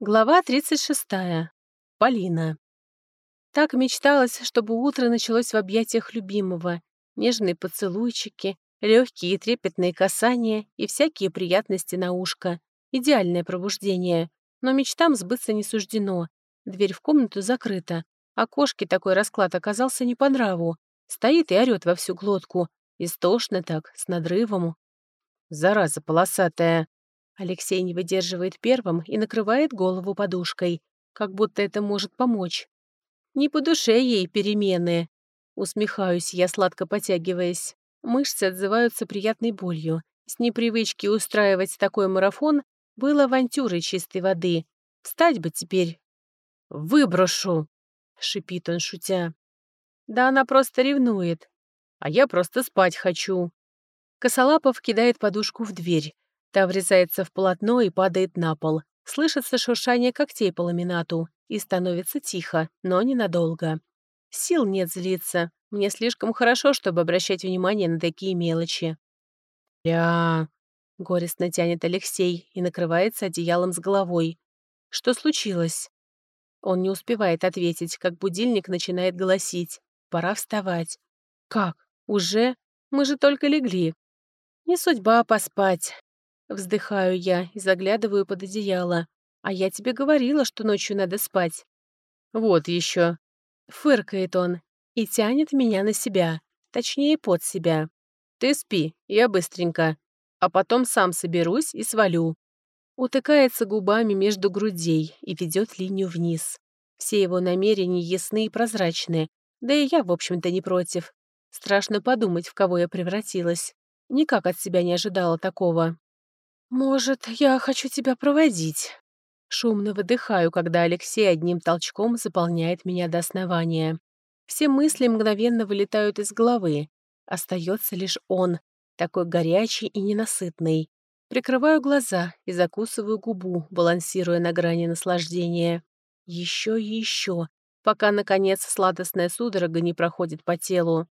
Глава 36. Полина. Так мечталось, чтобы утро началось в объятиях любимого. Нежные поцелуйчики, легкие и трепетные касания и всякие приятности на ушко. Идеальное пробуждение. Но мечтам сбыться не суждено. Дверь в комнату закрыта. А кошке такой расклад оказался не по нраву. Стоит и орёт во всю глотку. Истошно так, с надрывом. «Зараза полосатая!» Алексей не выдерживает первым и накрывает голову подушкой, как будто это может помочь. Не по душе ей перемены. Усмехаюсь я, сладко потягиваясь. Мышцы отзываются приятной болью. С непривычки устраивать такой марафон было авантюрой чистой воды. Встать бы теперь. «Выброшу!» — шипит он, шутя. «Да она просто ревнует. А я просто спать хочу». Косолапов кидает подушку в дверь, Та врезается в полотно и падает на пол. Слышится шуршание когтей по ламинату. И становится тихо, но ненадолго. Сил нет злиться. Мне слишком хорошо, чтобы обращать внимание на такие мелочи. «Я...» — горестно тянет Алексей и накрывается одеялом с головой. «Что случилось?» Он не успевает ответить, как будильник начинает голосить. «Пора вставать». «Как? Уже? Мы же только легли». «Не судьба поспать. Вздыхаю я и заглядываю под одеяло. А я тебе говорила, что ночью надо спать. Вот еще. Фыркает он и тянет меня на себя. Точнее, под себя. Ты спи, я быстренько. А потом сам соберусь и свалю. Утыкается губами между грудей и ведет линию вниз. Все его намерения ясны и прозрачны. Да и я, в общем-то, не против. Страшно подумать, в кого я превратилась. Никак от себя не ожидала такого. «Может, я хочу тебя проводить?» Шумно выдыхаю, когда Алексей одним толчком заполняет меня до основания. Все мысли мгновенно вылетают из головы. Остается лишь он, такой горячий и ненасытный. Прикрываю глаза и закусываю губу, балансируя на грани наслаждения. Еще и еще, пока, наконец, сладостная судорога не проходит по телу.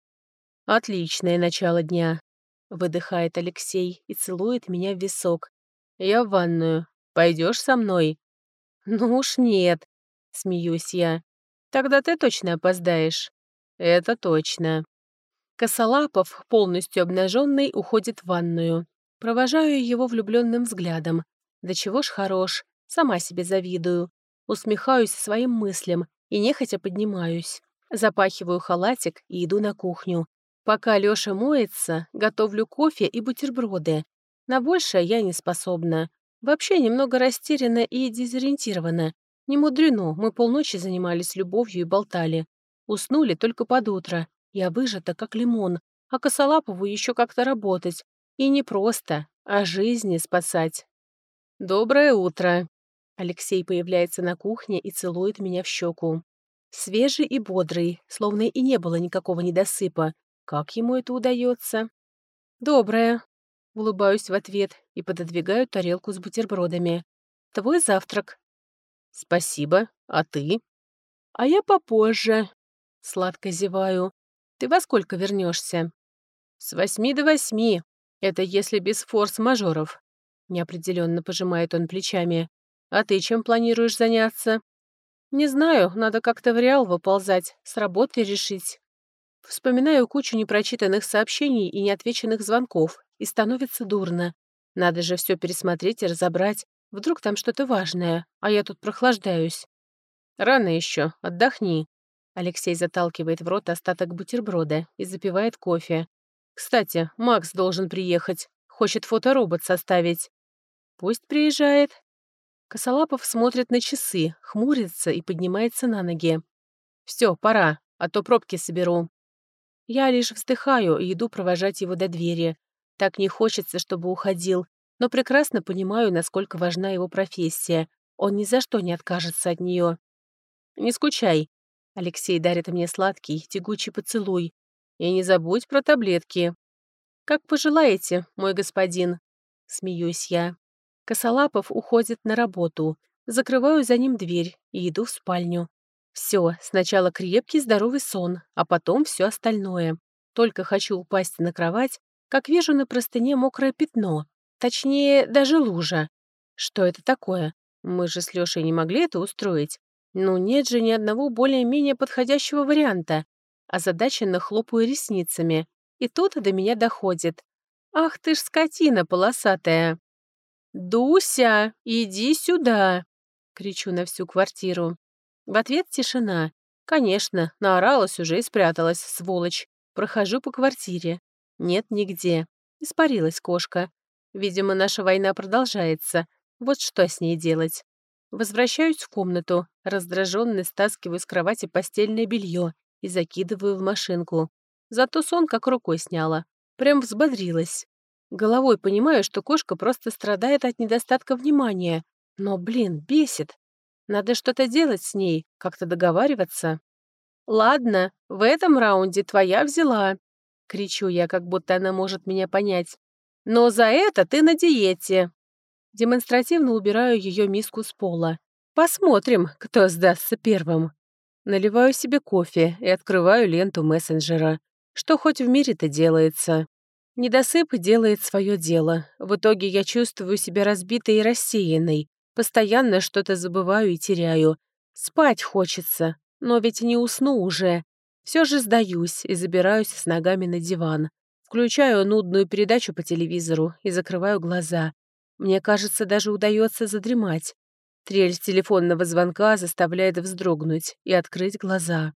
Отличное начало дня. Выдыхает Алексей и целует меня в висок. «Я в ванную. Пойдешь со мной?» «Ну уж нет», — смеюсь я. «Тогда ты точно опоздаешь». «Это точно». Косолапов, полностью обнаженный, уходит в ванную. Провожаю его влюбленным взглядом. Да чего ж хорош, сама себе завидую. Усмехаюсь своим мыслям и нехотя поднимаюсь. Запахиваю халатик и иду на кухню. Пока Лёша моется, готовлю кофе и бутерброды. На большее я не способна. Вообще немного растеряна и дезориентирована. Не мудрено, мы полночи занимались любовью и болтали. Уснули только под утро. Я выжата, как лимон. А Косолапову еще как-то работать. И не просто, а жизни спасать. «Доброе утро!» Алексей появляется на кухне и целует меня в щеку. Свежий и бодрый, словно и не было никакого недосыпа. Как ему это удается? Доброе. Улыбаюсь в ответ и пододвигаю тарелку с бутербродами. Твой завтрак. Спасибо. А ты? А я попозже. Сладко зеваю. Ты во сколько вернешься? С восьми до восьми. Это если без форс-мажоров. Неопределенно пожимает он плечами. А ты чем планируешь заняться? Не знаю, надо как-то в реал выползать, с работы решить. Вспоминаю кучу непрочитанных сообщений и неотвеченных звонков, и становится дурно. Надо же все пересмотреть и разобрать. Вдруг там что-то важное, а я тут прохлаждаюсь. Рано еще, отдохни. Алексей заталкивает в рот остаток бутерброда и запивает кофе. Кстати, Макс должен приехать. Хочет фоторобот составить. Пусть приезжает. Косолапов смотрит на часы, хмурится и поднимается на ноги. Все, пора, а то пробки соберу. Я лишь вздыхаю и иду провожать его до двери. Так не хочется, чтобы уходил, но прекрасно понимаю, насколько важна его профессия. Он ни за что не откажется от нее. «Не скучай», — Алексей дарит мне сладкий, тягучий поцелуй. «И не забудь про таблетки». «Как пожелаете, мой господин», — смеюсь я. Косолапов уходит на работу. Закрываю за ним дверь и иду в спальню. Все, сначала крепкий здоровый сон, а потом все остальное. Только хочу упасть на кровать, как вижу на простыне мокрое пятно. Точнее, даже лужа. Что это такое? Мы же с Лёшей не могли это устроить. Ну нет же ни одного более-менее подходящего варианта. Озадаченно хлопаю ресницами. И тут до меня доходит. «Ах ты ж скотина полосатая!» «Дуся, иди сюда!» — кричу на всю квартиру. В ответ тишина. Конечно, наоралась уже и спряталась, сволочь. Прохожу по квартире. Нет нигде. Испарилась кошка. Видимо, наша война продолжается. Вот что с ней делать. Возвращаюсь в комнату, раздраженно стаскиваю с кровати постельное белье и закидываю в машинку. Зато сон как рукой сняла. Прям взбодрилась. Головой понимаю, что кошка просто страдает от недостатка внимания. Но, блин, бесит. Надо что-то делать с ней, как-то договариваться. «Ладно, в этом раунде твоя взяла», — кричу я, как будто она может меня понять. «Но за это ты на диете». Демонстративно убираю ее миску с пола. Посмотрим, кто сдастся первым. Наливаю себе кофе и открываю ленту мессенджера. Что хоть в мире-то делается? Недосып делает свое дело. В итоге я чувствую себя разбитой и рассеянной. Постоянно что-то забываю и теряю. Спать хочется, но ведь не усну уже. Все же сдаюсь и забираюсь с ногами на диван. Включаю нудную передачу по телевизору и закрываю глаза. Мне кажется, даже удается задремать. Трель телефонного звонка заставляет вздрогнуть и открыть глаза.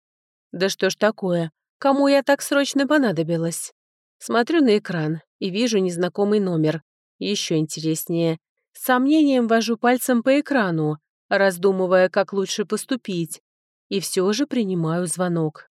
Да что ж такое? Кому я так срочно понадобилась? Смотрю на экран и вижу незнакомый номер. Еще интереснее. Сомнением вожу пальцем по экрану, раздумывая, как лучше поступить. И все же принимаю звонок.